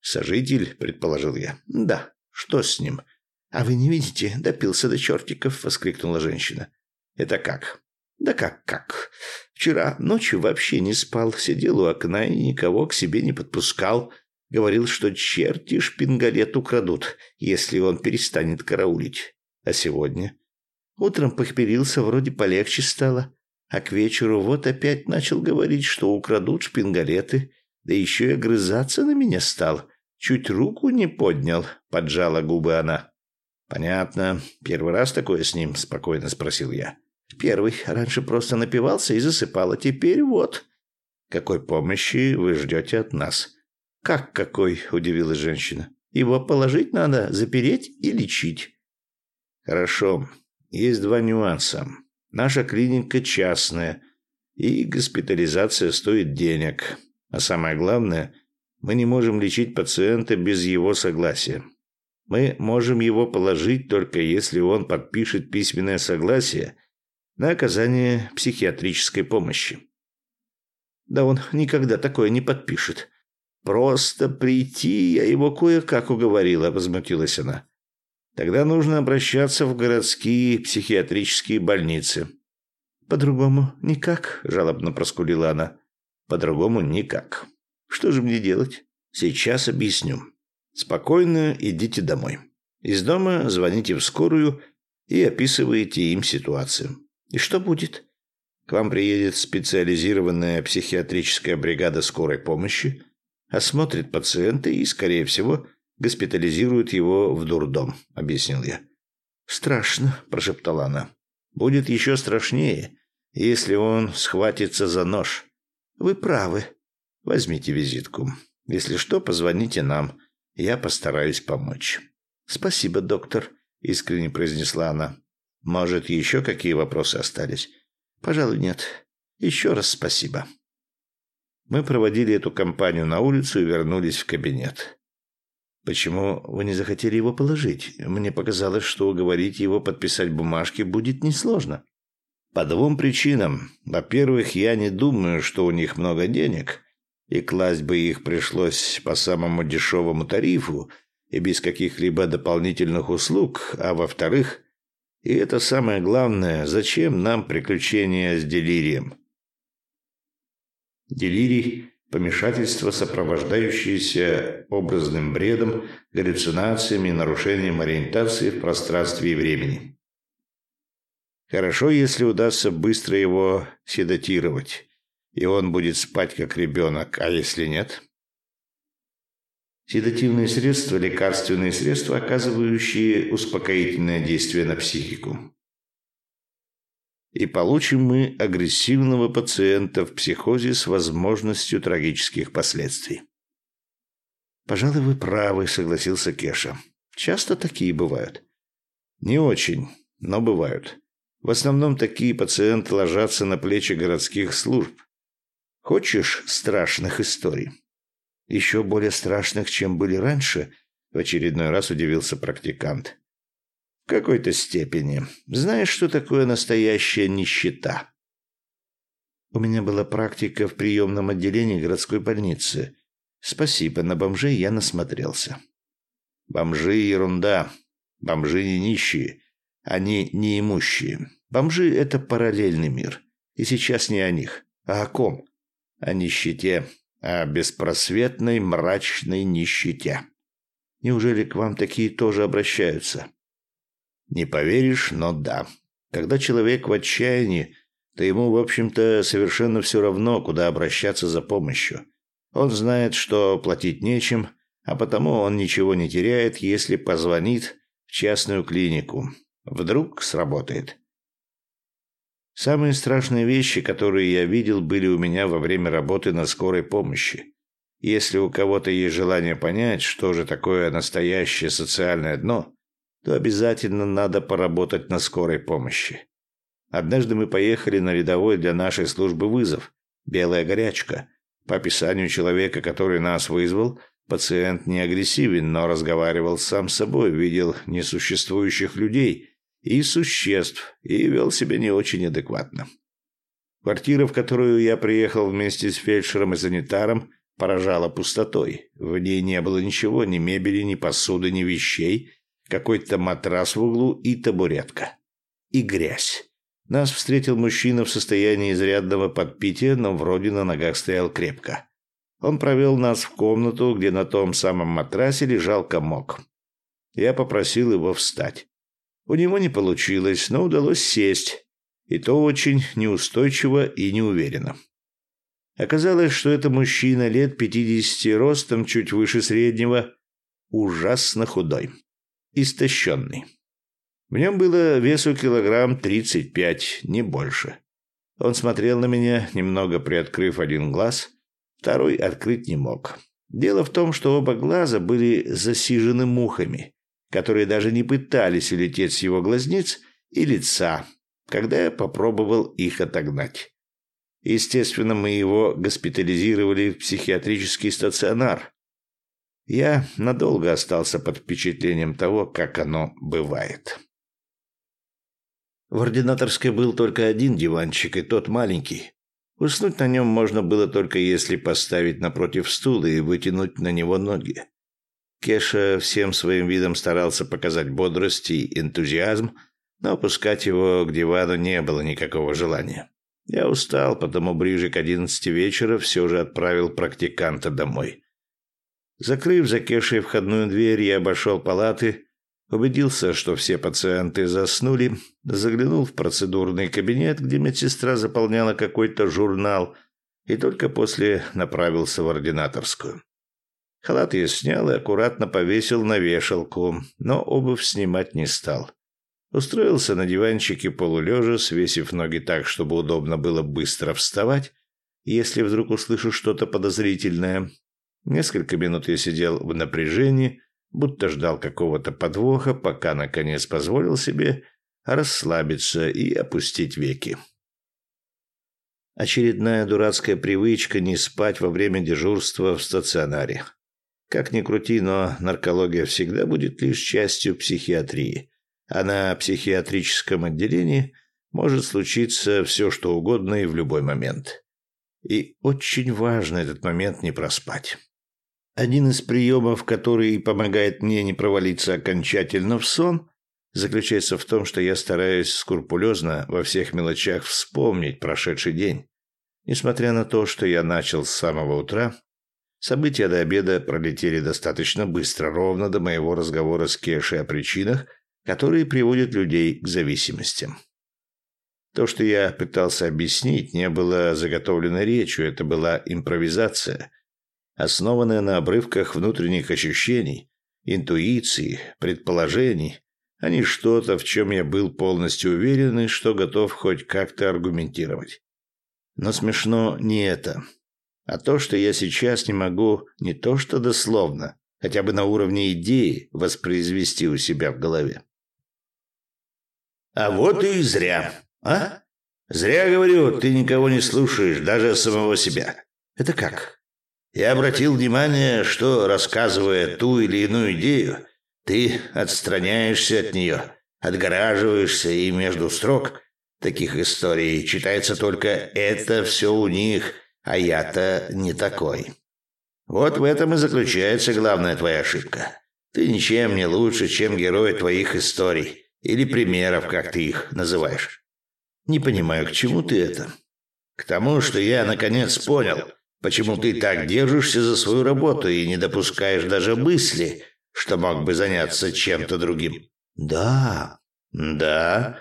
A: «Сожитель», – предположил я. «Да. Что с ним?» «А вы не видите? Допился до чертиков!» — воскликнула женщина. «Это как?» «Да как, как? Вчера ночью вообще не спал, сидел у окна и никого к себе не подпускал. Говорил, что черти шпингалет украдут, если он перестанет караулить. А сегодня? Утром похмелился, вроде полегче стало. А к вечеру вот опять начал говорить, что украдут шпингалеты, да еще и огрызаться на меня стал. Чуть руку не поднял, поджала губы она. «Понятно. Первый раз такое с ним?» – спокойно спросил я. «Первый. Раньше просто напивался и засыпал, а теперь вот». «Какой помощи вы ждете от нас?» «Как какой?» – удивилась женщина. «Его положить надо, запереть и лечить». «Хорошо. Есть два нюанса. Наша клиника частная, и госпитализация стоит денег. А самое главное, мы не можем лечить пациента без его согласия. Мы можем его положить только если он подпишет письменное согласие на оказание психиатрической помощи. Да он никогда такое не подпишет. Просто прийти я его кое-как уговорила, возмутилась она. Тогда нужно обращаться в городские психиатрические больницы. По-другому никак, жалобно проскулила она. По-другому никак. Что же мне делать? Сейчас объясню. Спокойно идите домой. Из дома звоните в скорую и описываете им ситуацию. И что будет? К вам приедет специализированная психиатрическая бригада скорой помощи, осмотрит пациента и, скорее всего, госпитализирует его в дурдом, объяснил я. Страшно, прошептала она. Будет еще страшнее, если он схватится за нож. Вы правы. Возьмите визитку. Если что, позвоните нам. Я постараюсь помочь. Спасибо, доктор, искренне произнесла она. Может, еще какие вопросы остались? Пожалуй, нет. Еще раз спасибо. Мы проводили эту компанию на улицу и вернулись в кабинет. Почему вы не захотели его положить? Мне показалось, что уговорить его подписать бумажки будет несложно. По двум причинам. Во-первых, я не думаю, что у них много денег, и класть бы их пришлось по самому дешевому тарифу и без каких-либо дополнительных услуг. А во-вторых, и это самое главное, зачем нам приключения с делирием? Делирий – помешательство, сопровождающееся образным бредом, галлюцинациями и нарушением ориентации в пространстве и времени. Хорошо, если удастся быстро его седатировать, и он будет спать как ребенок, а если нет? Седативные средства – лекарственные средства, оказывающие успокоительное действие на психику. И получим мы агрессивного пациента в психозе с возможностью трагических последствий. «Пожалуй, вы правы», – согласился Кеша. «Часто такие бывают?» «Не очень, но бывают. В основном такие пациенты ложатся на плечи городских служб. Хочешь страшных историй?» еще более страшных, чем были раньше?» — в очередной раз удивился практикант. «В какой-то степени. Знаешь, что такое настоящая нищета?» «У меня была практика в приемном отделении городской больницы. Спасибо, на бомжей я насмотрелся». «Бомжи — ерунда. Бомжи не нищие. Они неимущие. Бомжи — это параллельный мир. И сейчас не о них. А о ком? О нищете, о беспросветной мрачной нищете. Неужели к вам такие тоже обращаются? Не поверишь, но да. Когда человек в отчаянии, то ему, в общем-то, совершенно все равно, куда обращаться за помощью. Он знает, что платить нечем, а потому он ничего не теряет, если позвонит в частную клинику. Вдруг сработает. Самые страшные вещи, которые я видел, были у меня во время работы на скорой помощи. Если у кого-то есть желание понять, что же такое настоящее социальное дно, то обязательно надо поработать на скорой помощи. Однажды мы поехали на рядовой для нашей службы вызов «Белая горячка». По описанию человека, который нас вызвал, пациент не агрессивен, но разговаривал сам с собой, видел несуществующих людей и существ, и вел себя не очень адекватно. Квартира, в которую я приехал вместе с фельдшером и санитаром, поражала пустотой. В ней не было ничего, ни мебели, ни посуды, ни вещей, какой-то матрас в углу и табуретка. И грязь. Нас встретил мужчина в состоянии изрядного подпития, но вроде на ногах стоял крепко. Он провел нас в комнату, где на том самом матрасе лежал комок. Я попросил его встать. У него не получилось, но удалось сесть, и то очень неустойчиво и неуверенно. Оказалось, что это мужчина лет пятидесяти ростом, чуть выше среднего, ужасно худой, истощенный. В нем было весу килограмм тридцать пять, не больше. Он смотрел на меня, немного приоткрыв один глаз, второй открыть не мог. Дело в том, что оба глаза были засижены мухами, которые даже не пытались улететь с его глазниц и лица, когда я попробовал их отогнать. Естественно, мы его госпитализировали в психиатрический стационар. Я надолго остался под впечатлением того, как оно бывает. В ординаторской был только один диванчик, и тот маленький. Уснуть на нем можно было только если поставить напротив стула и вытянуть на него ноги. Кеша всем своим видом старался показать бодрость и энтузиазм, но опускать его к дивану не было никакого желания. Я устал, потому ближе к одиннадцати вечера все же отправил практиканта домой. Закрыв за Кешей входную дверь, я обошел палаты, убедился, что все пациенты заснули, заглянул в процедурный кабинет, где медсестра заполняла какой-то журнал, и только после направился в ординаторскую. Халат я снял и аккуратно повесил на вешалку, но обувь снимать не стал. Устроился на диванчике полулежа, свесив ноги так, чтобы удобно было быстро вставать, если вдруг услышу что-то подозрительное. Несколько минут я сидел в напряжении, будто ждал какого-то подвоха, пока, наконец, позволил себе расслабиться и опустить веки. Очередная дурацкая привычка не спать во время дежурства в стационаре. Как ни крути, но наркология всегда будет лишь частью психиатрии. А на психиатрическом отделении может случиться все, что угодно и в любой момент. И очень важно этот момент не проспать. Один из приемов, который помогает мне не провалиться окончательно в сон, заключается в том, что я стараюсь скрупулезно во всех мелочах вспомнить прошедший день. Несмотря на то, что я начал с самого утра, события до обеда пролетели достаточно быстро, ровно до моего разговора с Кешей о причинах, которые приводят людей к зависимостям. То, что я пытался объяснить, не было заготовленной речью, это была импровизация, основанная на обрывках внутренних ощущений, интуиции, предположений, а не что-то, в чем я был полностью уверен и что готов хоть как-то аргументировать. Но смешно не это, а то, что я сейчас не могу не то что дословно, хотя бы на уровне идеи воспроизвести у себя в голове.
B: А вот и зря. А? Зря говорю, ты никого не слушаешь, даже самого себя. Это как? Я обратил внимание, что, рассказывая ту или иную идею, ты отстраняешься от нее, отгораживаешься, и между строк таких историй читается только «это все у них», а я-то не такой. Вот в этом и заключается главная твоя ошибка. Ты ничем не лучше, чем герой твоих историй, или примеров, как ты их называешь. Не понимаю, к чему ты это? К тому, что я наконец понял, почему ты так держишься за свою работу и не допускаешь даже мысли, что мог бы заняться чем-то другим. Да. Да.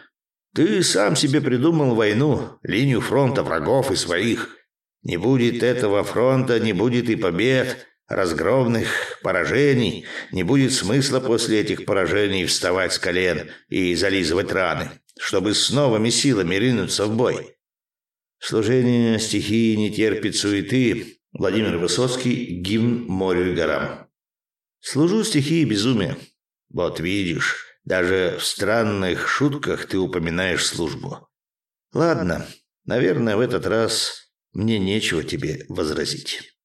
B: Ты сам себе придумал войну, линию фронта врагов и своих. Не будет этого фронта, не будет и побед, разгромных поражений, не будет смысла после этих поражений вставать с колен и зализывать раны чтобы с новыми силами ринуться в бой. Служение стихии не терпит суеты. Владимир Высоцкий, гимн морю и горам. Служу стихии безумия. Вот видишь, даже в странных шутках ты упоминаешь службу. Ладно, наверное, в этот раз мне нечего тебе возразить.